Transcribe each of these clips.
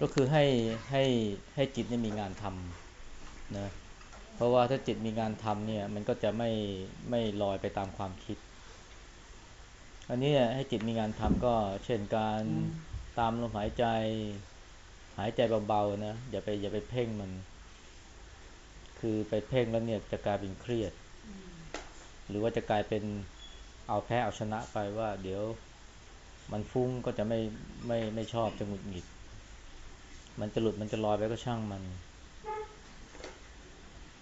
ก็คือให้ให้ให้จิตเนี่ยมีงานทำนะเพราะว่าถ้าจิตมีงานทำเนี่ยมันก็จะไม่ไม่ลอยไปตามความคิด อันนี้ให้จิตมีงานทำก็เช่นการตามลมหายใจ หายใจเบาๆนะอย่าไปอย่าไปเพ่งมัน คือไปเพ่งแล้วเนี่ยจะกลายเป็นเครียด หรือว่าจะกลายเป็นเอาแพ้เอาชนะไปว่า เดี๋ยวมันฟุ้งก็จะไม่ไม่ไม่ชอบจะหงุดหงิด มันจะหลุดมันจะลอยไปก็ช่างมัน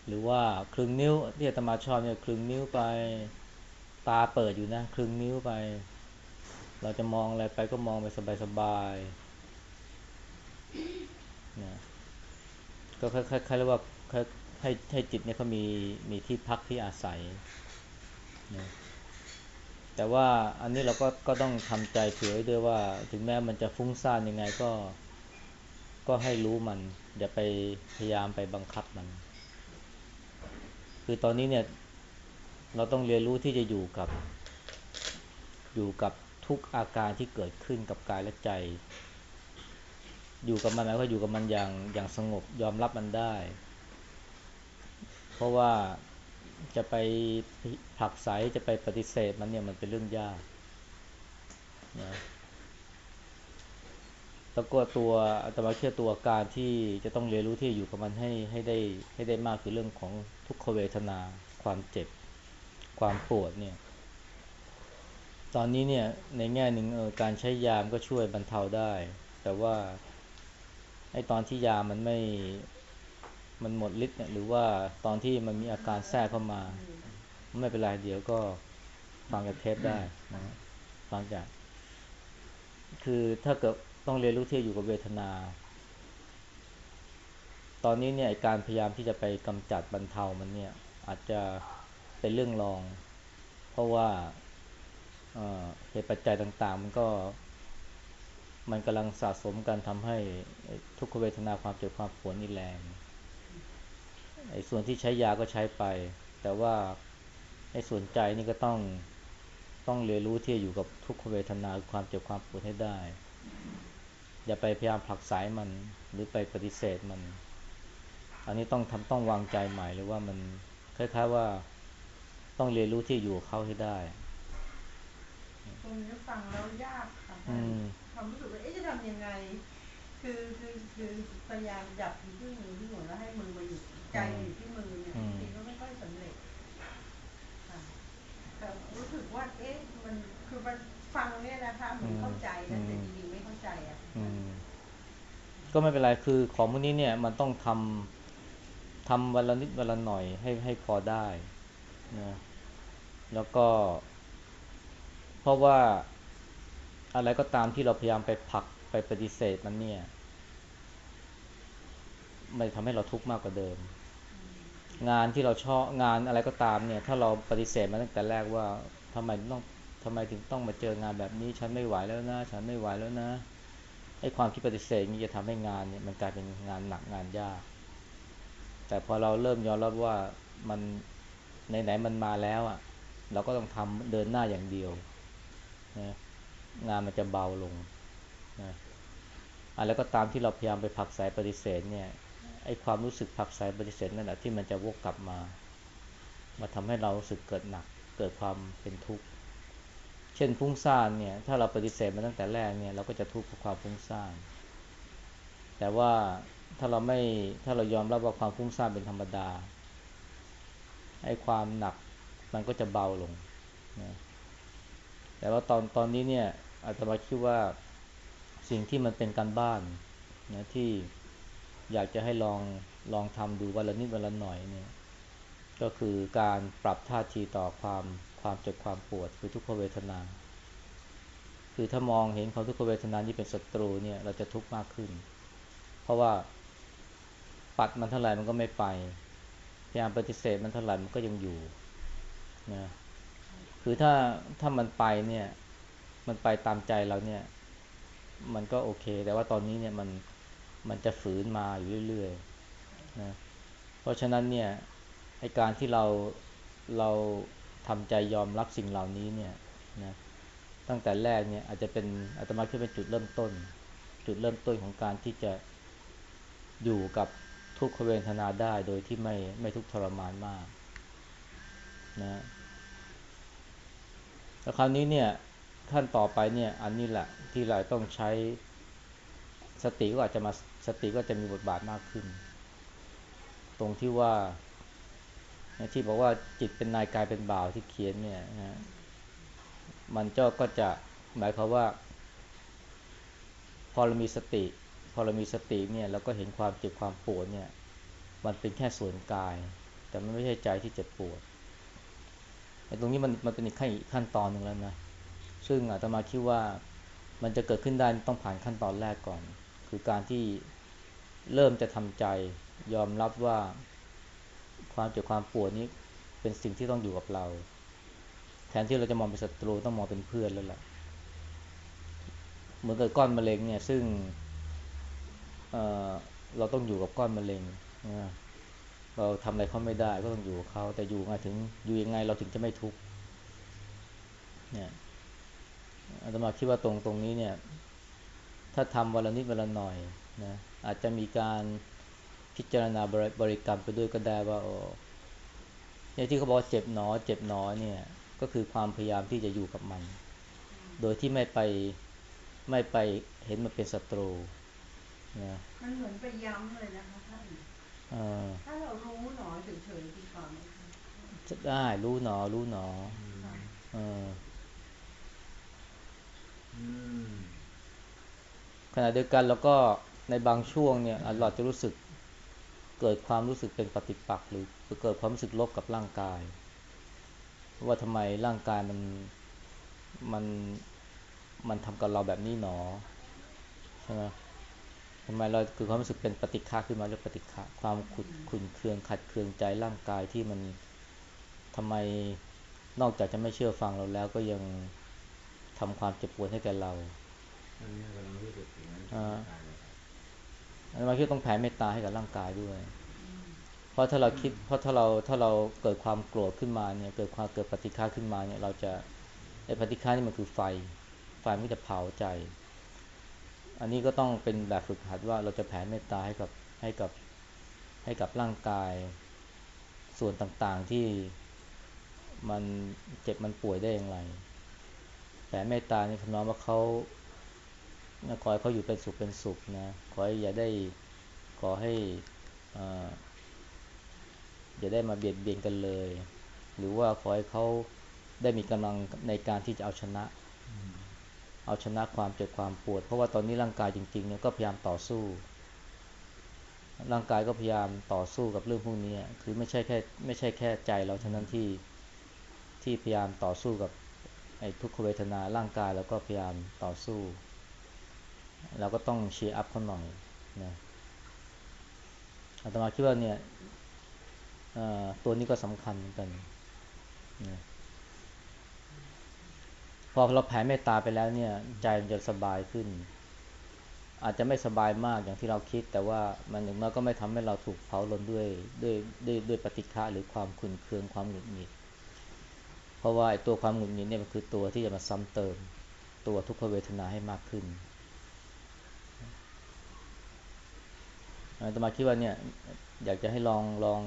หรือว่าคลึงนิ้วที่อาตมาชอบเนี่ยคลึงนิ้วไปตาเปิดอยู่นะคลึงนิ้วไป เราจะมองอะไรไปก็มองไปสบายๆนะก็คล้ายๆเรียกว่าให้ให้จิตเนี่ยเขามีมีที่พักที่อาศัยนะแต่ว่าอันนี้เราก็ก็ต้องทำใจเผื่อด้วยว่า ถึงแม้มันจะฟุ้งซ่านยังไงก็ ก็ให้รู้มัน อย่าไปพยายามไปบังคับมัน คือตอนนี้เนี่ย เราต้องเรียนรู้ที่จะอยู่กับ อยู่กับทุกอาการที่เกิดขึ้นกับกายและใจ อยู่กับมันหมายว่าอยู่กับมันอย่างอย่างสงบยอมรับมันได้ เพราะว่าจะไปผลักไสจะไปปฏิเสธมันเนี่ยมันเป็นเรื่องยากนะ แล้วก็ตัวอัตมาเชื่อตัวการที่จะต้องเรียนรู้ที่อยู่กับมันให้ให้ได้ให้ได้มากคือเรื่องของทุกขเวทนา ความเจ็บ ความปวดเนี่ย ตอนนี้เนี่ยในแง่หนึ่งเออการใช้ยามก็ช่วยบรรเทาได้ แต่ว่าไอ้ตอนที่ยามันไม่มันหมดฤทธิ์เนี่ยหรือว่าตอนที่มันมีอาการแทรกเข้ามา ไม่เป็นไรเดี๋ยวก็ฟังจากเทปได้นะฟังจาก คือถ้าเกิด ต้องเรียนรู้ที่อยู่กับเวทนา ตอนนี้เนี่ยการพยายามที่จะไปกำจัดบรรเทามันเนี่ยอาจจะเป็นเรื่องรอง เพราะว่าเหตุปัจจัยต่างๆ มันก็มันกำลังสะสมกันทำให้ทุกขเวทนาความเจ็บความปวดนี่แรงไอ้ส่วนที่ใช้ยาก็ใช้ไป แต่ว่าไอ้ส่วนใจนี่ก็ต้องต้องเรียนรู้ที่อยู่กับทุกขเวทนาความเจ็บความปวดให้ได้ อย่าไปพยายามผลักสายมัน หรือไปปฏิเสธมัน อันนี้ต้องทำต้องวางใจใหม่หรือว่ามันคล้ายๆว่าต้องเรียนรู้ที่อยู่เขาให้ได้ตรงนี้ฟังแล้วยากค่ะความรู้สึกว่าเอ๊ะจะทำยังไง คือคือคือพยายามจับที่มือที่หัวแล้วให้มือมาอยู่ใจอยู่ที่มือเนี่ยจริงก็ไม่ค่อยสำเร็จแต่รู้สึกว่าเอ๊ะมันคือมันฟังเนี่ยนะคะเหมือนเข้าใจนะแต่จ ก็ไม่เป็นไรคือของพวกนี้เนี่ยมันต้องทำทำวันละนิดวันละหน่อยให้ให้พอได้นะแล้วก็ เพราะว่าอะไรก็ตามที่เราพยายามไปผลักไปปฏิเสธมันเนี่ยมันทำให้เราทุกข์มากกว่าเดิม งานที่เราชอบงานอะไรก็ตามเนี่ย ถ้าเราปฏิเสธมาตั้งแต่แรกว่าทำไมต้องทำไมถึงต้องมาเจองานแบบนี้ ฉันไม่ไหวแล้วนะ ฉันไม่ไหวแล้วนะ ไอ้ความคิดปฏิเสธนี้จะทำให้งานเนี่ยมันกลายเป็นงานหนักงานยาก แต่พอเราเริ่มยอมรับว่ามันไหนๆมันมาแล้วอะ เราก็ต้องทำเดินหน้าอย่างเดียวนะงานมันจะเบาลงนะอะไรก็ตามที่เราพยายามไปผักสายปฏิเสธเนี่ยไอ้ความรู้สึกผักสายปฏิเสธนั่นแหละที่มันจะวกกลับมา มาทำให้เรารู้สึกเกิดหนักเกิดความเป็นทุกข์ เช่นฟุ้งซ่านเนี่ย ถ้าเราปฏิเสธมาตั้งแต่แรกเนี่ย เราก็จะทุกข์กับความฟุ้งซ่าน แต่ว่าถ้าเราไม่ถ้าเรายอมรับว่าความฟุ้งซ่านเป็นธรรมดาไอ้ความหนักมันก็จะเบาลงนะแต่ว่าตอนตอนนี้เนี่ยอาตมาคิดว่าสิ่งที่มันเป็นการบ้านนะที่อยากจะให้ลองลองทำดูวันละนิดวันละหน่อยเนี่ยก็คือการปรับท่าทีต่อความ ความเจ็บความปวดคือทุกขเวทนา คือถ้ามองเห็นความทุกขเวทนานี้เป็นศัตรูเนี่ยเราจะทุกข์มากขึ้น เพราะว่าปัดมันเท่าไหร่มันก็ไม่ไป พยายามปฏิเสธมันเท่าไหร่มันก็ยังอยู่นะคือถ้าถ้ามันไปเนี่ย มันไปตามใจเราเนี่ย มันก็โอเค แต่ว่าตอนนี้เนี่ยมันมันจะฝืนมาอยู่เรื่อยๆนะเพราะฉะนั้นเนี่ยไอการที่เราเรา ทำใจยอมรับสิ่งเหล่านี้เนี่ยนะตั้งแต่แรกเนี่ยอาจจะเป็นอาตมาคิดเป็นจุดเริ่มต้น จุดเริ่มต้นของการที่จะอยู่กับทุกขเวทนาได้โดยที่ไม่ไม่ทุกทรมานมากนะแล้วคราวนี้เนี่ยขั้นต่อไปเนี่ยอันนี้แหละที่เราต้องใช้สติก็อาจจะมาสติก็จะมีบทบาทมากขึ้น ตรงที่ว่า ที่บอกว่าจิตเป็นนายกายเป็นบ่าวที่เขียนเนี่ยนะมันเจ้าก็จะหมายความว่า พอเรามีสติ พอเรามีสติเนี่ยเราก็เห็นความเจ็บความปวดเนี่ย มันเป็นแค่ส่วนกาย แต่มันไม่ใช่ใจที่เจ็บปวดไอ้ตรงนี้มันมันเป็นอีกขั้นขั้นตอนหนึ่งแล้วนะซึ่งอาตมาคิดว่ามันจะเกิดขึ้นได้ต้องผ่านขั้นตอนแรกก่อน คือการที่เริ่มจะทำใจยอมรับว่า ความเจ็บความปวดนี้เป็นสิ่งที่ต้องอยู่กับเรา แทนที่เราจะมองเป็นศัตรูต้องมองเป็นเพื่อนแล้วแหละเหมือนกับก้อนมะเร็งเนี่ยซึ่งเเราต้องอยู่กับก้อนมะเร็งเราทำอะไรเขาไม่ได้ก็ต้องอยู่กับเขาแต่อยู่ไงถึงอยู่ยังไงเราถึงจะไม่ทุกข์เนี่ยอาตมาคิดว่าตรงตรงนี้เนี่ย ถ้าทำวันละนิดวันละหน่อยนะอาจจะมีการ พิจารณาบริกรรมไปด้วยก็ได้ว่าโอ้เนี่ยที่เขาบอกเจ็บหนอ เจ็บหนอเนี่ย ก็คือความพยายามที่จะอยู่กับมัน โดยที่ไม่ไปไม่ไปเห็นมันเป็นศัตรูนะมันเหมือนไปย้ำเลยนะคะท่านถ้าเรารู้หนอเฉยๆดีกว่าไหมคะจะได้รู้หนอรู้หนอเออขณะเดียวกันแล้วก็ในบางช่วงเนี่ยเราจะรู้สึก เกิดความรู้สึกเป็นปฏิปักษ์หรือเกิดความรู้สึกลบกับร่างกาย ว่าทำไมร่างกายมันมันมันทำกับเราแบบนี้หนอใช่ไหมทำไมเราคือความรู้สึกเป็นปฏิฆาขึ้นมาเรียกปฏิฆาความขุดขุนเคืองขัดเคืองใจร่างกายที่มันทำไมนอกจากจะไม่เชื่อฟังเราแล้วก็ยังทำความเจ็บปวดให้แก่เราอันนี้กำลังรู้สึกถึงอ่า อันนี้คิดต้องแผ่เมตตาให้กับร่างกายด้วย เพราะถ้าเราคิด เพราะถ้าเราถ้าเราเกิดความโกรธขึ้นมาเนี่ย เกิดความเกิดปฏิฆาขึ้นมาเนี่ยเราจะไอ้ปฏิฆานี่มันคือไฟ ไฟมันจะเผาใจ อันนี้ก็ต้องเป็นแบบฝึกหัดว่าเราจะแผ่เมตตาให้กับให้กับให้กับร่างกาย ส่วนต่างๆที่มันเจ็บมันป่วยได้อย่างไรแผ่เมตตานี่คำน้องว่าเขา ขอให้เขาอยู่เป็นสุขเป็นสุขนะขอให้อย่าได้ขอให้อย่าได้มาเบียดเบียนกันเลย หรือว่าขอให้เขาได้มีกำลังในการที่จะเอาชนะ เอาชนะความเจ็บความปวด เพราะว่าตอนนี้ร่างกายจริงๆเนี่ยก็พยายามต่อสู้ ร่างกายก็พยายามต่อสู้กับเรื่องพวกนี้ คือไม่ใช่แค่ไม่ใช่แค่ใจเราเท่านั้นที่ที่พยายามต่อสู้กับไอ้ทุกขเวทนาร่างกายแล้วก็พยายามต่อสู้ เราก็ต้องเชียร์อัพเขาหน่อยนะอาตมาคิดว่าเนี่ยตัวนี้ก็สำคัญเหมือนกันนะพอเราแผ่เมตตาไปแล้วเนี่ย ใจมันจะสบายขึ้น อาจจะไม่สบายมากอย่างที่เราคิด แต่ว่ามันอย่างน้อยก็ไม่ทำให้เราถูกเผาลนด้วยด้วยด้วยด้วยปฏิฆะหรือความขุ่นเคืองความหงุดหงิดเพราะว่าไอ้ตัวความหงุดหงิดเนี่ยมันคือตัวที่จะมาซ้ำเติม ตัวทุกขเวทนาให้มากขึ้น อาตมาคิดว่าเนี่ย อยากจะให้ลองลอง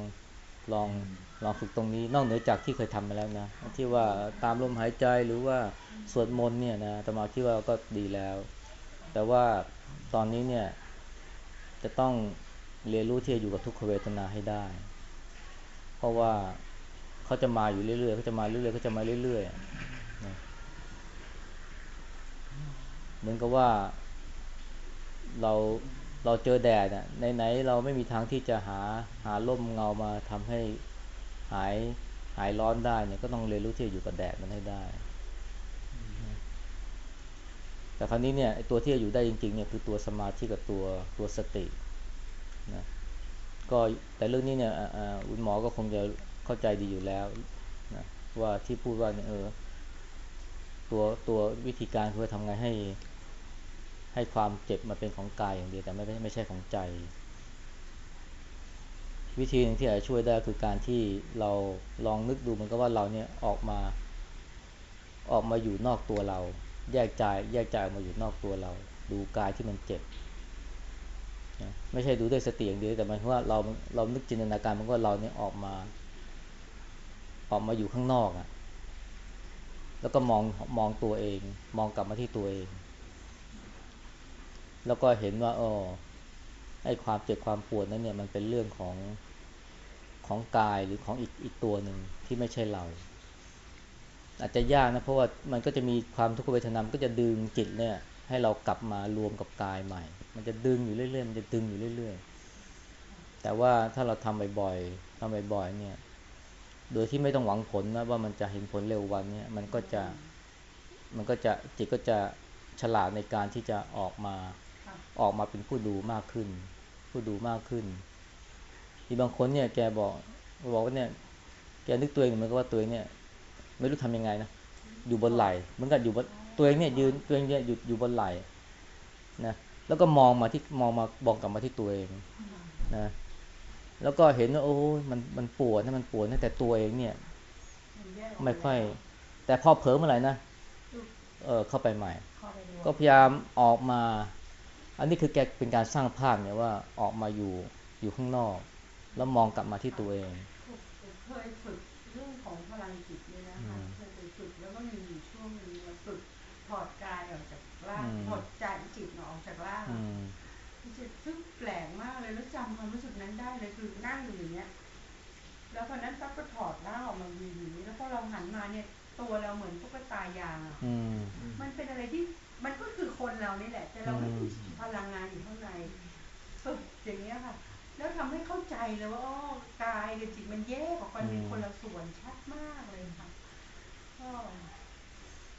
ลองลองฝึกตรงนี้ นอกเหนือจากที่เคยทำมาแล้วนะ ที่ว่าตามลมหายใจหรือว่าสวดมนต์เนี่ยนะอาตมาคิดว่าก็ดีแล้ว แต่ว่าตอนนี้เนี่ย จะต้องเรียนรู้ที่จะอยู่กับทุกขเวทนาให้ได้ เพราะว่าเขาจะมาอยู่เรื่อยๆเขาจะมาเรื่อยๆเขาจะมาเรื่อยๆนะเหมือนกับว่าเรา เราเจอแดดอะไหนๆเราไม่มีทางที่จะหาหาร่มเงามาทำให้หายหายร้อนได้เนี่ยก็ต้องเรียนรู้ที่จะอยู่กับแดดมันให้ได้ แต่ครั้นี้เนี่ยตัวที่จะอยู่ได้จริงๆเนี่ยคือตัวสมาธิกับตัวตัวสตินะก็แต่เรื่องนี้เนี่ยคุณหมอก็คงจะเข้าใจดีอยู่แล้วนะว่าที่พูดว่าเนี่ยเออตัวตัววิธีการคือทำไงให้ ให้ความเจ็บมาเป็นของกายอย่างเดียวแต่ไม่ไม่ใช่ของใจ วิธีหนึ่งที่อาจจะช่วยได้คือการที่เราลองนึกดูมันก็ว่าเราเนี่ยออกมา ออกมาอยู่นอกตัวเรา แยกใจแยกใจออกมาอยู่นอกตัวเรา ดูกายที่มันเจ็บไม่ใช่ดูด้วยสติอย่างเดียวแต่หมายว่าเราเรานึกจินตนาการมันก็เราเนี่ยออกมา ออกมาอยู่ข้างนอกอะ่ะ แล้วก็มองมองตัวเอง มองกลับมาที่ตัวเอง แล้วก็เห็นว่าอ๋อไอ้ความเจ็บความปวดนั้นเนี่ยมันเป็นเรื่องของของกายหรือของอีกอีกตัวหนึ่งที่ไม่ใช่เรา อาจจะยากนะเพราะว่ามันก็จะมีความทุกขเวทนามก็จะดึงจิตเนี่ยให้เรากลับมารวมกับกายใหม่ มันจะดึงอยู่เรื่อยๆ มันจะดึงอยู่เรื่อยๆ แต่ว่าถ้าเราทำบ่อยๆทำบ่อยๆ เนี่ย โดยที่ไม่ต้องหวังผลนะว่ามันจะเห็นผลเร็ววันเนี่ยมันก็จะ มันก็จะจิตก็จะฉลาดในการที่จะออกมา ออกมาเป็นผู้ดูมากขึ้น ผู้ดูมากขึ้นมีบางคนเนี่ยแกบอกบอกว่าเนี่ย แกนึกตัวเองเหมือนกับว่าตัวเองเนี่ย ไม่รู้ทำยังไงนะอยู่บนไหล่เหมือนกับอยู่บนตัวเองเนี่ยยืนตัวเองเนี่ยอยู่อยู่บนไหล่นะแล้วก็มองมาที่มองมาบอกกลับมาที่ตัวเองนะแล้วก็เห็นว่าโอ้ยมันมันปวดนะมันปวดนะแต่ตัวเองเนี่ย ไม่ค่อย แต่พอเผลอเมื่อไหร่นะเออเข้าไปใหม่ ก็พยายามออกมา อันนี้คือแกเป็นการสร้างภาพเนี่ยว่าออกมาอยู่อยู่ข้างนอก แล้วมองกลับมาที่ตัวเองเคยฝึกเรื่องของพลังจิตเนี่ยนะคะอืมเคยไปฝึกแล้วก็มีอยู่ช่วงหนึงมาฝึกถอดกายออกจากร่างอืมถอดใจจิตออกจากร่างอืมจิตซึ่งแปลกมากเลยแล้วจำความรู้สึกนั้นได้เลยคือนั่งอยู่อย่างเงี้ยแล้วพอนั้นปั๊บก็ถอดร่างออกมาวีอย่างนี้แล้วพอเราหันมาเนี่ยตัวเราเหมือนตุ๊กตายางอะอืมมันเป็นอะไรที่มันก็คือคนเรานี่แหละ แต่เราไม่ เข้าใจเลยว่าอ๋อกายกับจิตมันแยกออกไปเป็นคนละส่วนชัดมากเลยค่ะก็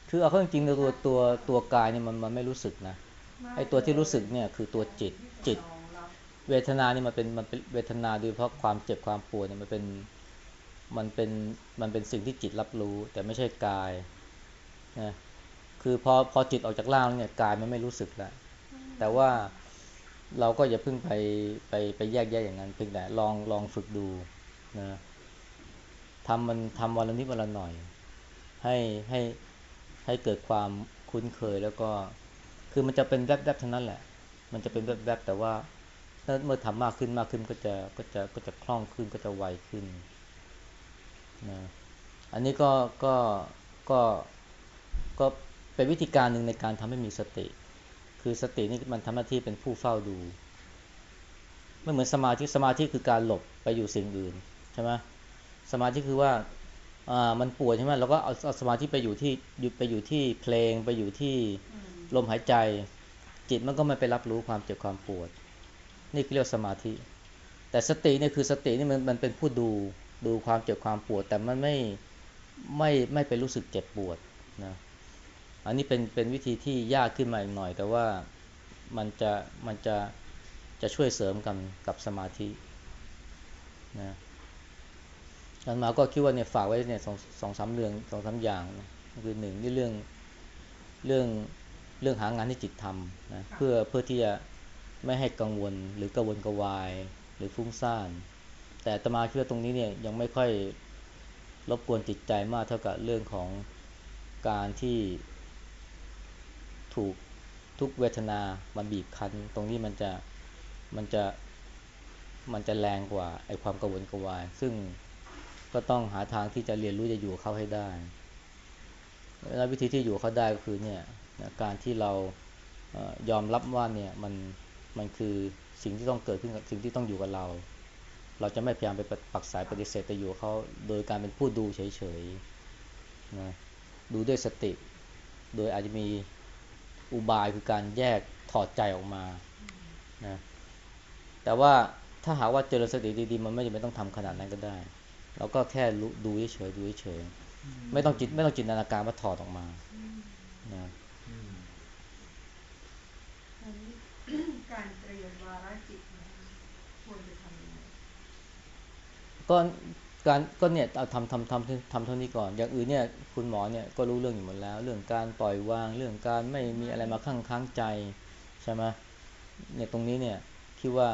คือเอาเข้าจริงๆตัวตัวตัวกายเนี่ยมันมันไม่รู้สึกนะมากไอ้ตัวที่รู้สึกเนี่ยคือตัวจิตที่จิตรองรับเวทนานี่มันเป็นมันเป็นเวทนาโดยเฉพาะความเจ็บความปวดเนี่ยมันเป็นมันเป็นมันเป็นสิ่งที่จิตรับรู้ แต่ไม่ใช่กายนะคือพอพอจิตออกจากร่างแล้วเนี่ยกายมันไม่รู้สึกแล้วแต่ว่า เราก็อย่าเพิ่งไปไปไปแยกแยะอย่างนั้น เพียงแต่ลองลองฝึกดูนะทำมันทำวันละนิดวันละหน่อย ให้ให้ให้เกิดความคุ้นเคยแล้วก็ คือมันจะเป็นแวบๆเท่านั้นแหละ มันจะเป็นแวบๆแต่ว่าถ้าเมื่อทำมากขึ้นมากขึ้นก็จะก็จะก็จะคล่องขึ้นก็จะไวขึ้นนะอันนี้ก็ก็ก็ก็เป็นวิธีการหนึ่งในการทำให้มีสติ คือสตินี่มันทำหน้าที่เป็นผู้เฝ้าดู ไม่เหมือนสมาธิสมาธิคือการหลบไปอยู่สิ่งอื่นใช่ไหมสมาธิคือว่าอ่ามันปวดใช่ไหมเราก็เอาเอาสมาธิไปอยู่ที่หยุดไปอยู่ที่เพลงไปอยู่ที่อืมลมหายใจ จิตมันก็ไม่ไปรับรู้ความเจ็บความปวด นี่คือเรียกว่าสมาธิ แต่สติเนี่ยคือสตินี่มันมันเป็นผู้ดูดูความเจ็บความปวด แต่มันไม่ไม่ไม่ไปรู้สึกเจ็บปวดนะ อันนี้เป็นเป็นวิธีที่ยากขึ้นมาอีกหน่อย แต่ว่ามันจะมันจะจะช่วยเสริมกันกับสมาธินะอันมาก็คิดว่าเนี่ยฝากไว้เนี่ยสองสองสามเรื่องสองสามอย่างนะคือหนึ่งนี่เรื่องเรื่องเรื่องหางานที่จิตทำนะเพื่อเพื่อที่จะไม่ให้กังวลหรือกระวนกระวายหรือฟุ้งซ่าน แต่อาตมาคิดว่าตรงนี้เนี่ยยังไม่ค่อยรบกวนจิตใจมากเท่ากับเรื่องของการที่ ถูกทุกเวทนามันบีบคั้น ตรงนี้มันจะมันจะมันจะแรงกว่าไอความกระวนกระวาย ซึ่งก็ต้องหาทางที่จะเรียนรู้จะอยู่เขาให้ได้ แล้ววิธีที่อยู่เขาได้ก็คือเนี่ยการที่เรายอมรับว่าเนี่ยมันมันคือสิ่งที่ต้องเกิดขึ้นกับสิ่งที่ต้องอยู่กับเรา เราจะไม่พยายามไปปักสายปฏิเสธแต่อยู่เขาโดยการเป็นผู้ดูเฉยๆนะดูด้วยสติ โดยอาจจะมี อุบายคือการแยกถอดใจออกมานะแต่ว่าถ้าหากว่าเจริญสติดีๆ มันไม่จำเป็นต้องทำขนาดนั้นก็ได้ เราก็แค่รู้ดูเฉยๆดูเฉยๆไม่ต้องจิตไม่ต้องจินตนาการว่าถอดออกมานะอันนี้การเตรียมวาระจิตนะคะควรจะทำยังไงก็ การก็เนี่ยเอาทำทำทำทำเท่านี้ก่อน อย่างอื่นเนี่ยคุณหมอเนี่ยก็รู้เรื่องอยู่หมดแล้ว เรื่องการปล่อยวาง เรื่องการไม่มีอะไรมาข้างค้างใจใช่ไหมเนี่ยตรงนี้เนี่ยคิดว่า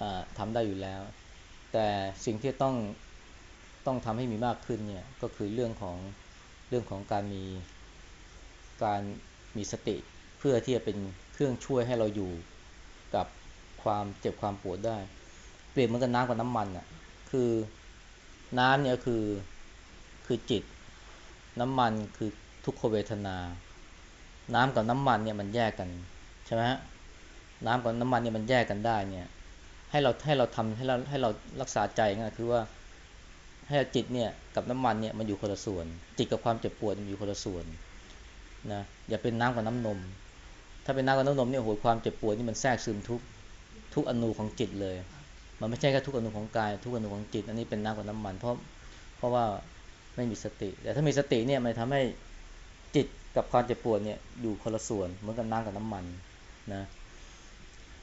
อ่าทำได้อยู่แล้ว แต่สิ่งที่ต้องต้องทำให้มีมากขึ้นเนี่ยก็คือเรื่องของเรื่องของการมีการมีสติเพื่อที่จะเป็นเครื่องช่วยให้เราอยู่กับความเจ็บความปวดได้ เปรียบเหมือนกับน้ำกับน้ำมันอะ คือน้ำเนี่ยคือคือจิต น้ำมันคือทุกขเวทนา น้ำกับน้ำมันเนี่ยมันแยกกันใช่ไหมฮะน้ำกับน้ำมันเนี่ยมันแยกกันได้เนี่ยให้เราให้เราทำให้เราให้เรารักษาใจง่ายคือว่าให้จิตเนี่ยกับน้ำมันเนี่ยมันอยู่คนละส่วน จิตกับความเจ็บปวดมันอยู่คนละส่วนนะอย่าเป็นน้ำกับน้ำนม ถ้าเป็นน้ำกับน้ำนมเนี่ยโหความเจ็บปวดนี่มันแทรกซึมทุกทุกอนูของจิตเลย มันไม่ใช่แค่ทุกอนูของกาย ทุกอนูของจิต อันนี้เป็นน้ำกับน้ำมัน เพราะเพราะว่าไม่มีสติ แต่ถ้ามีสติเนี่ยมันทำให้จิตกับความเจ็บปวดเนี่ยอยู่คนละส่วนเหมือนกับน้ำกับน้ำมันนะ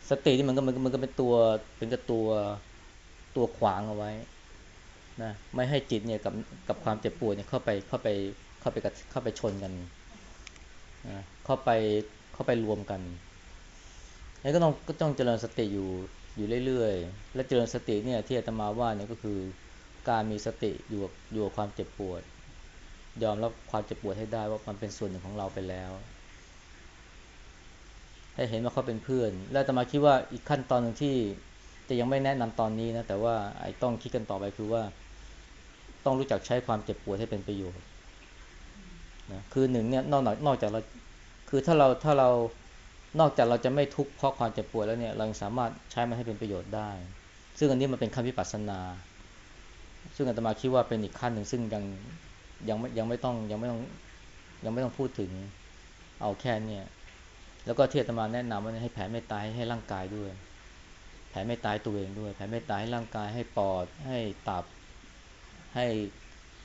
สตินี่มันก็มันก็มันก็เป็นตัวเป็นกับตัวตัวขวางเอาไว้นะไม่ให้จิตเนี่ยกับกับความเจ็บปวดเนี่ยเข้าไปเข้าไปเข้าไปกับเข้าไปชนกันนะเข้าไปเข้าไปรวมกันนี่ก็ต้องก็ต้องเจริญสติอยู่ อยู่เรื่อยๆ และเจริญสติเนี่ยที่อาตมาว่าเนี่ยก็คือการมีสติอยู่กับอยู่กับความเจ็บปวด ยอมรับความเจ็บปวดให้ได้ว่ามันเป็นส่วนหนึ่งของเราไปแล้ว ให้เห็นว่าเขาเป็นเพื่อน แล้วอาตมาคิดว่าอีกขั้นตอนหนึ่งที่จะยังไม่แนะนำตอนนี้นะแต่ว่าไอ้ต้องคิดกันต่อไปคือว่า ต้องรู้จักใช้ความเจ็บปวดให้เป็นประโยชน์นะคือหนึ่งเนี่ยนอกนอกจากเราคือถ้าเราถ้าเรา นอกจากเราจะไม่ทุกข์เพราะความเจ็บปวดแล้วเนี่ยเรายังสามารถใช้มันให้เป็นประโยชน์ได้ ซึ่งอันนี้มันเป็นขั้นวิปัสสนา ซึ่งอาตมาคิดว่าเป็นอีกขั้นหนึ่งซึ่งยังยังไม่ยังไม่ต้องยังไม่ต้องยังไม่ต้องพูดถึงเอาแค่เนี่ยแล้วก็ที่อาตมาแนะนำว่าให้แผ่เมตตาให้ร่างกายด้วย แผ่เมตตาตัวเองด้วย แผ่เมตตาให้ร่างกายให้ปอด ให้ตับ ให้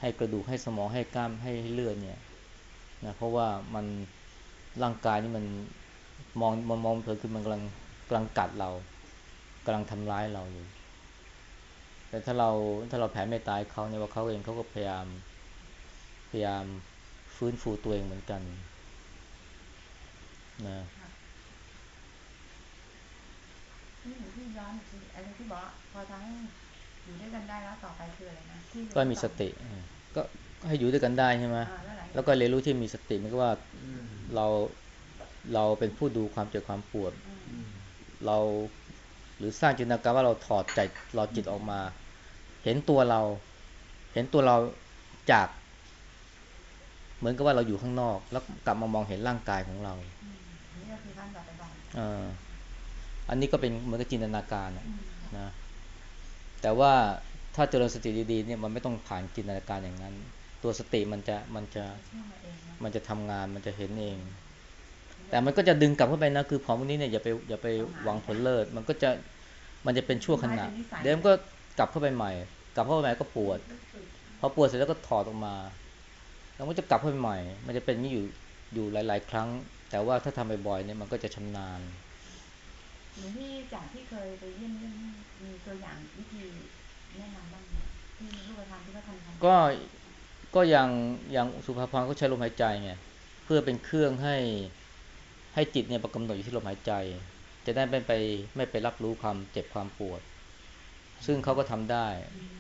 ให้กระดูกให้สมองให้กล้ามให้เลือดเนี่ยนะเพราะว่ามันร่างกายนี่มัน มองมองมองเผลอคือมันกำลังกำลังกัดเรากำลังทำร้ายเราอยู่ แต่ถ้าเราถ้าเราแผ่เมตตาเขาเนี่ยว่าเขาเองเขาก็พยายามพยายามฟื้นฟูตัวเองเหมือนกันนะที่หนูที่ย้อนอีกทีอะไรที่บอกว่าพอทั้งอยู่ด้วยกันได้แล้วต่อไปคืออะไรนะที่ก็มีสติเออก็ให้อยู่ด้วยกันได้ใช่ไหมอ่าแล้วอะไรแล้วก็เรียนรู้ที่มีสติมันก็ว่าเรา เราเป็นผู้ดูความเจ็บความปวดอืมเราหรือสร้างจินตนาการว่าเราถอดใจเราจิตออกมา เห็นตัวเรา เห็นตัวเราจาก เหมือนกับว่าเราอยู่ข้างนอก แล้วกลับมามองเห็นร่างกายของเราอืมนี่ก็คือขั้นต่อไปก่อนเอ่าอันนี้ก็เป็นเหมือนกับจินตนาการนะอืมนะแต่ว่าถ้าเจริญสติดีๆเนี่ยมันไม่ต้องผ่านจินตนาการอย่างนั้น ตัวสติมันจะมันจะเชื่อมาเองนะมันจะทำงานมันจะเห็นเอง แต่มันก็จะดึงกลับเข้าไปนะคือของพวกนี้เนี่ยอย่าไปอย่าไปหวังผลเลิศมันก็จะมันจะเป็นชั่วขณะเดี๋ยวมันก็กลับเข้าไปใหม่ กลับเข้าไปใหม่ก็ปวดพอปวดเสร็จแล้วก็ถอดออกมาแล้วมันจะกลับเข้าไปใหม่ มันจะเป็นอย่างนี้อยู่อยู่หลาย ๆ ครั้ง แต่ว่าถ้าทำบ่อยๆเนี่ยมันก็จะชำนาญหนูที่จากที่เคยไปเยี่ยมเยี่ยมมีตัวอย่างวิธีแนะนำบ้างไหมที่มีรูปธรรมที่เขาทำทำก็ก็อย่างอย่างสุภาพรก็ใช้ลมหายใจไงเพื่อเป็นเครื่องให้ ให้จิตเนี่ยประกำหนดอยู่ที่ลมหายใจ จะได้ไม่ไปไม่ไปรับรู้ความเจ็บความปวด ซึ่งเขาก็ทำได้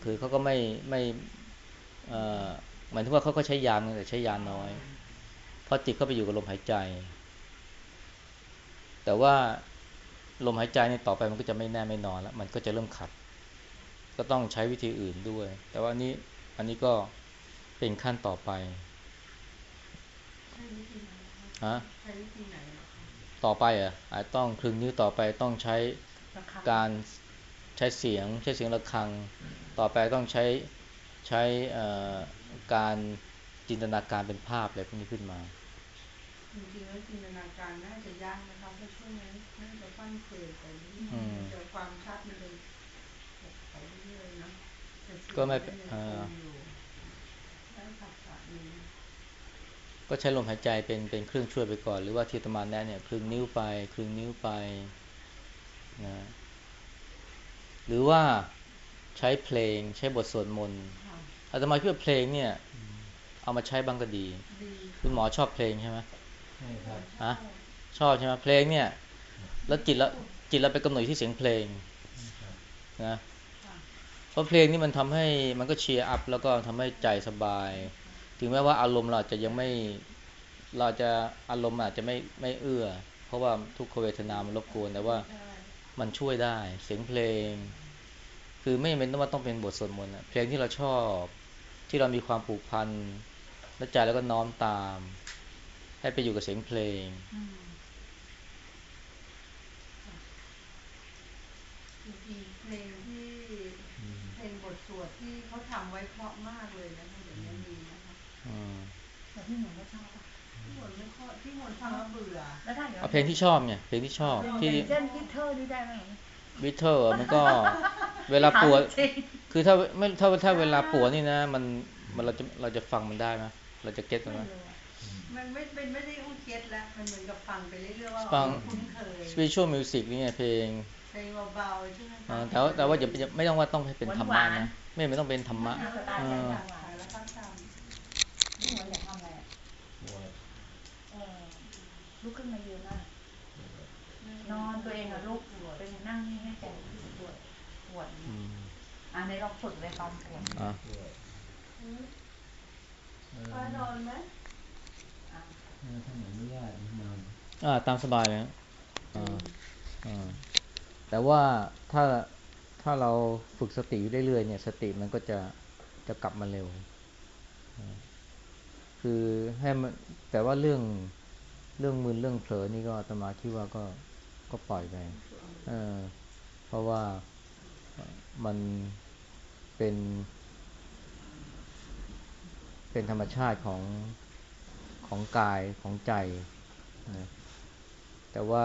คือเขาก็ไม่ไม่เอ่อหมายถึงว่าเขาก็ใช้ยาแต่ใช้ยาน้อย เพราะจิตเข้าไปอยู่กับลมหายใจ แต่ว่าลมหายใจเนี่ยต่อไปมันก็จะไม่แน่ไม่นอนแล้วมันก็จะเริ่มขัด ก็ต้องใช้วิธีอื่นด้วย แต่ว่านี้อันนี้ก็เป็นขั้นต่อไปใช้วิธีไหนคะฮะ ต่อไปอะอาจต้องคลึงนิ้วต่อไปต้องใช้ระคับการใช้เสียง ใช้เสียงะระฆัง ต่อไปต้องใช้ใช้เอ่อการจินตนาการเป็นภาพอะไรพวกนี้ขึ้นมาจริงๆแล้วจินตนาการน่าจะยากนะคะเพราะช่วงนั้นน่าจะฟั่นเฟือยไปเรื่อยอืมๆแต่ความชัดมันเลยหดไปเรื่อยๆเนอะแต่เสียงก็ไม่นเป็นยังเอ่อ คงอยู่แล้วผัสสะนี้ ก็ใช้ลมหายใจเป็นเป็นเครื่องช่วยไปก่อน หรือว่าที่อาตมาแนะเนี่ยคลึงนิ้วไปคลึงนิ้วไปนะหรือว่าใช้เพลงใช้บทสวดมนต์ค่ะอาตมาคิดว่าเพลงเนี่ย เอามาใช้บ้างก็ดีดี คุณหมอชอบเพลงใช่ไหมใช่ครับฮะชอบใช่ไหมเพลงเนี่ย แล้วจิตเราจิตเราไปกำหนดอยู่ที่เสียงเพลงนะเพราะเพลงนี่มันทำให้มันก็เชียร์อัพแล้วก็ทำให้ใจสบาย ถึงแม้ว่าอารมณ์เราอาจจะยังไม่เราจะอารมณ์อาจจะไม่ไม่เอื้อ เพราะว่าทุกขเวทนามันรบกวนแต่ว่าใช่มันช่วยได้เสียงเพลง คือไม่จำเป็นต้องว่าต้องเป็นบทสวดมนต์อะเพลงที่เราชอบที่เรามีความผูกพันและใจแล้วก็น้อมตาม ให้ไปอยู่กับเสียงเพลง อืม จริงๆเพลงที่เพลงบทสวดที่เขาทำไว้เพราะมากเลยนะคะเดี๋ยวนี้มีนะคะ อืม แต่ พี่หนูก็ชอบอะที่หมดไม่ค่อยที่หมดฟังแล้วเบื่อแล้วถ้าเดี๋ยวเอาเพลงที่ชอบไงเพลงที่ชอบที่อย่างเช่นฮิตเทอร์นี่ได้ไหมวิเทอร์มันก็เวลาปวดถมจริงคือถ้าไม่ถ้าถ้าเวลาปวดนี่นะ มันมันเราจะเราจะฟังมันได้ไหมเราจะเก็ตมันไหมไม่รู้อะมันไม่เป็นไม่ได้อู้เก็ตแล้วมันเหมือนกับฟังไปเรื่อยๆว่าฟังคุ้นเคย spiritual music นี่ไงเพลงเพลงเบาๆใช่ไหมคะอ่าแต่ว่าแต่ว่าอย่าอย่าไม่ต้องว่าต้องให้เป็นธรรมะนะไม่ไม่ต้องเป็นธรรมะ สไตล์ เอ ใจ อ จังหวะ ขายแล้วก็ท พี่หนูอยากทำอะไรอะเออ ลุกขึ้นมายืนบ้างำนอนตัวเองอะลุกเป็นนั่งนี่ให้ใจปวดปวดอืมอะในลองฝึกเลยตอนปวดอะอืมป้านอนไหมอะอ่าตามสบายเลยฮะอ่าอ่าแต่ว่าถ้าถ้าเราฝึกสติอยู่เรื่อยๆเนี่ย สติมันก็จะจะกลับมาเร็วอ่าคือให้มันแต่ว่าเรื่อง เรื่องมึนเรื่องเผลอนี่ก็ตมาคิดว่าก็ก็ปล่อยไปเออเพราะว่ามันเป็น เป็นธรรมชาติของของกายของใจนะแต่ว่า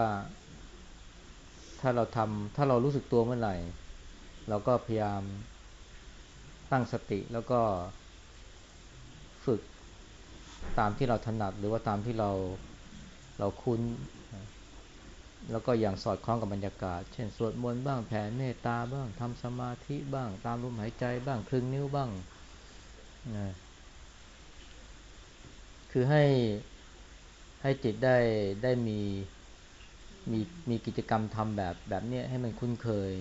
ถ้าเราทำถ้าเรารู้สึกตัวเมื่อไหร่ เราก็พยายามตั้งสติแล้วก็ฝึกตามที่เราถนัดหรือว่าตามที่เรา เราคุ้น แล้วก็อย่างสอดคล้องกับบรรยากาศ เช่นสวดมนต์บ้างแผ่เมตตาบ้างทำสมาธิบ้าง ตามลมหายใจบ้างคลึงนิ้วบ้างนะคือให้ให้จิตได้ได้มีมีมีกิจกรรมทำแบบแบบเนี้ยให้มันคุ้นเคย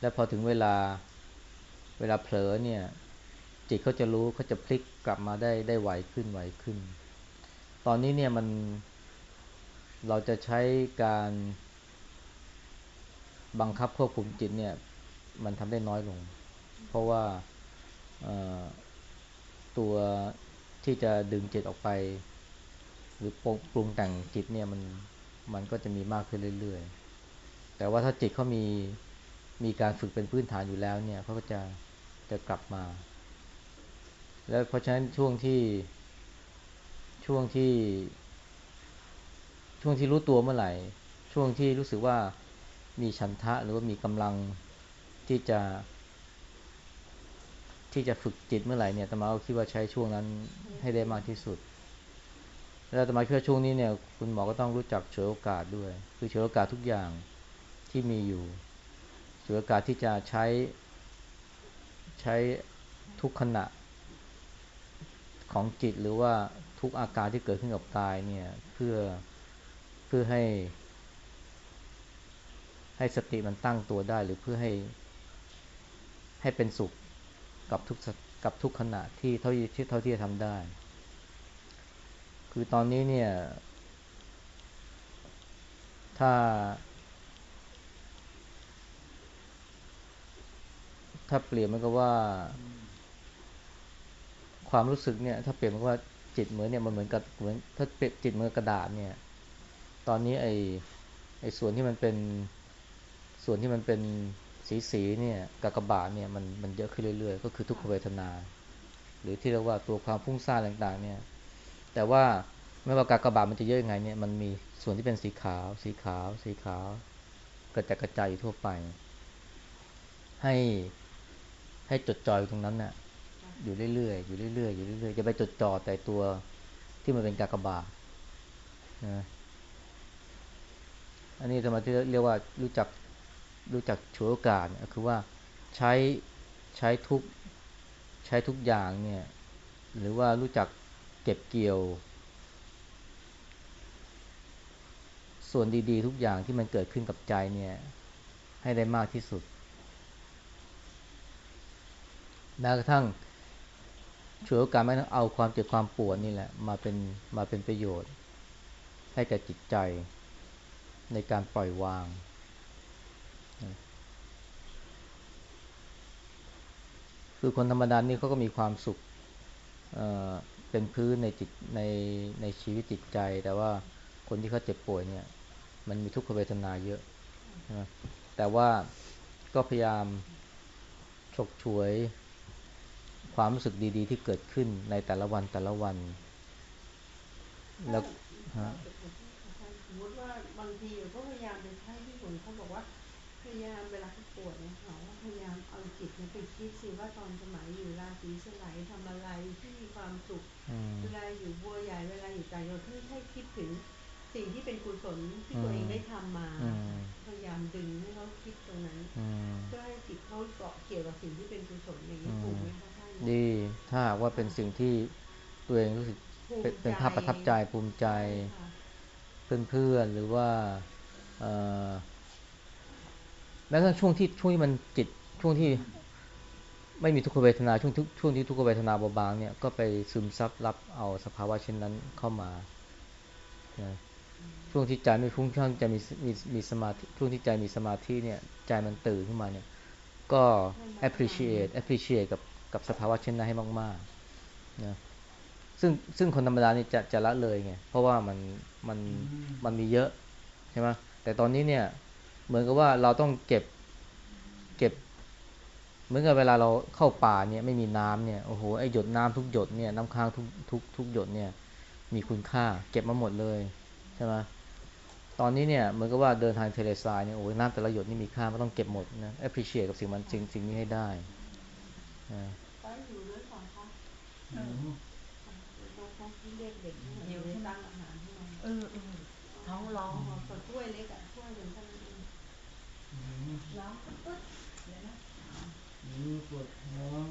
แล้วพอถึงเวลาเวลาเผลอเนี่ย จิตเขาจะรู้เขาจะพลิกกลับมาได้ได้ไวขึ้นไวขึ้น ตอนนี้เนี่ยมัน เราจะใช้การบังคับควบคุมจิตเนี่ย มันทำได้น้อยลง เพราะว่าตัวที่จะดึงจิตออกไป หรือปรปรุงแต่งจิตเนี่ยมันมันก็จะมีมากขึ้นเรื่อยๆ แต่ว่าถ้าจิตเขามีมีการฝึกเป็นพื้นฐานอยู่แล้วเนี่ยเขาก็จะจะกลับมา แล้วเพราะฉะนั้นช่วงที่ช่วงที่ ช่วงที่รู้ตัวเมื่อไหร่ ช่วงที่รู้สึกว่ามีฉันทะหรือว่ามีกำลังที่จะ ที่จะฝึกจิตเมื่อไหร่เนี่ยตมาก็คิดว่าใช้ช่วงนั้นให้ได้มากที่สุด แล้วตมาคิดว่าช่วงนี้เนี่ย คุณหมอก็ต้องรู้จักเฉวยโอกาสด้วย คือเฉวยโอกาสทุกอย่างที่มีอยู่เฉวยโอกาสที่จะใช้ใช้ทุกขณะของจิตหรือว่าทุกอาการที่เกิดขึ้นกับกายเนี่ยเพื่อ เพื่อให้ ให้สติมันตั้งตัวได้ หรือเพื่อให้ ให้เป็นสุขกับทุกสกับทุกขณะที่เท่าที่เท่าที่จะทำได้ คือตอนนี้เนี่ย ถ้า ถ้าเปรียบมันก็ว่า ความรู้สึกเนี่ย ถ้าเปรียบมันก็ว่าจิตเหมือนเนี่ยมันเหมือนกับเหมือนถ้าเปรียบจิตเหมือนกระดาษเนี่ย ตอนนี้ไอ้ไอ้ส่วนที่มันเป็นส่วนที่มันเป็นสีสีเนี่ยกากบาทเนี่ยมันมันเยอะขึ้นเรื่อยๆ ก็คือทุกขเวทนา หรือที่เรียกว่าตัวความพุ่งซ่านต่างๆ เนี่ย แต่ว่าไม่ว่ากากบาทมันจะเยอะยังไงเนี่ยมันมีส่วนที่เป็นสีขาว สีขาว สีขาว กระจายกระจายอยู่ทั่วไป ให้ให้จดจ่อยตรงนั้นน่ะอยู่เรื่อยๆอยู่เรื่อยๆอยู่เรื่อยๆอย่าไปจดจ่อแต่ตัวที่มันเป็นกากบาทนะ อันนี้สมาธิเรียกว่ารู้จักรู้จักฉวยโอกาสคือว่าใช้ใช้ทุกใช้ทุกอย่างเนี่ย หรือว่ารู้จักเก็บเกี่ยว ส่วนดีๆ ทุกอย่างที่มันเกิดขึ้นกับใจเนี่ย ให้ได้มากที่สุดแม้กระทั่งฉวยโอกาสไม่ต้องเอาความเจ็บความปวดนี่แหละ มาเป็นมาเป็นประโยชน์ให้แก่จิตใจ ในการปล่อยวาง คือคนธรรมดานี่เขาก็มีความสุขเเป็นพื้นในจิตในในชีวิตจิตใจ แต่ว่าคนที่เขาเจ็บป่วยเนี่ย มันมีทุกขเวทนาเยอะนะแต่ว่าก็พยายามฉกฉวยความรู้สึกดี ๆ ที่เกิดขึ้นในแต่ละวันแต่ละวัน แล้วฮะ สมมติว่าบางทีก็พยายามไปให้ที่คนเขาบอกว่า พยายามเวลาเขาปวดเนี่ยเขาพยายามเอาจิตเนี่ยไปคิดสิว่าตอนสมัยอยู่ราศีสไลด์ทำอะไรที่มีความสุขอืมเวลาอยู่บัวใหญ่เวลาอยู่ต่างจังหวัดให้ให้คิดถึงสิ่งที่เป็นกุศลที่ตัวเองได้ทำมาอืมพยายามดึงให้เขาคิดตรงนั้นอืมเพื่อให้จิตเขาเกาะเกี่ยวกับสิ่งที่เป็นกุศลอย่างนี้อืมถูกไหมคะท่านดีถ้าหากว่าเป็นสิ่งที่ตัวเองรู้สึกภูมิเป็นเป็นภาพประทับใจภูมิใจค่ะเพื่อนๆหรือว่าเอ่อ แม้กระทั่งช่วงที่ช่วงที่มันจิตช่วงที่ไม่มีทุกขเวทนาช่วงทุกช่วงที่ทุกขเวทนาเบาบางเนี่ยก็ไปซึมซับรับเอาสภาวะเช่นนั้นเข้ามานะช่วงที่ใจไม่ฟุ้งซ่านใจมีมีมีสมาธิช่วงที่ใจมีสมาธิเนี่ยใจมันตื่นขึ้นมาเนี่ยก็ appreciate appreciate กับกับสภาวะเช่นนั้นให้มากๆนะซึ่งซึ่งคนธรรมดานี่จะจะละเลยไงเพราะว่ามันมันมันมีเยอะใช่ไหมแต่ตอนนี้เนี่ย เหมือนกับว่าเราต้องเก็บเก็บ เหมือนกับเวลาเราเข้าป่าเนี่ยไม่มีน้ำเนี่ยโอ้โหไอหยดน้ำทุกหยดเนี่ยน้ำค้างทุกทุกทุกหยดเนี่ยมีคุณค่า เก็บมาหมดเลยใช่ไหมตอนนี้เนี่ยเหมือนกับว่าเดินทางเทเลซายเนี่ยโอ้ยน้ำแต่ละหยดนี่มีค่าไม่ต้องเก็บหมดนะ appreciate กับสิ่งมันสิ่งสิ่งนี้ให้ได้นะก็อยู่ด้วยก่อนค่ะเออต้องต้องเรียกเด็กให้หิวได้ใช่ไหมตั้งอาหารให้มันเออเออท้องร้อง เอาแต่ถ้วยเล็กอะถ้วยหนึ่งเท่านั้นเอง ร้องปึ๊ดเดี๋ยวนะ ปวดท้อง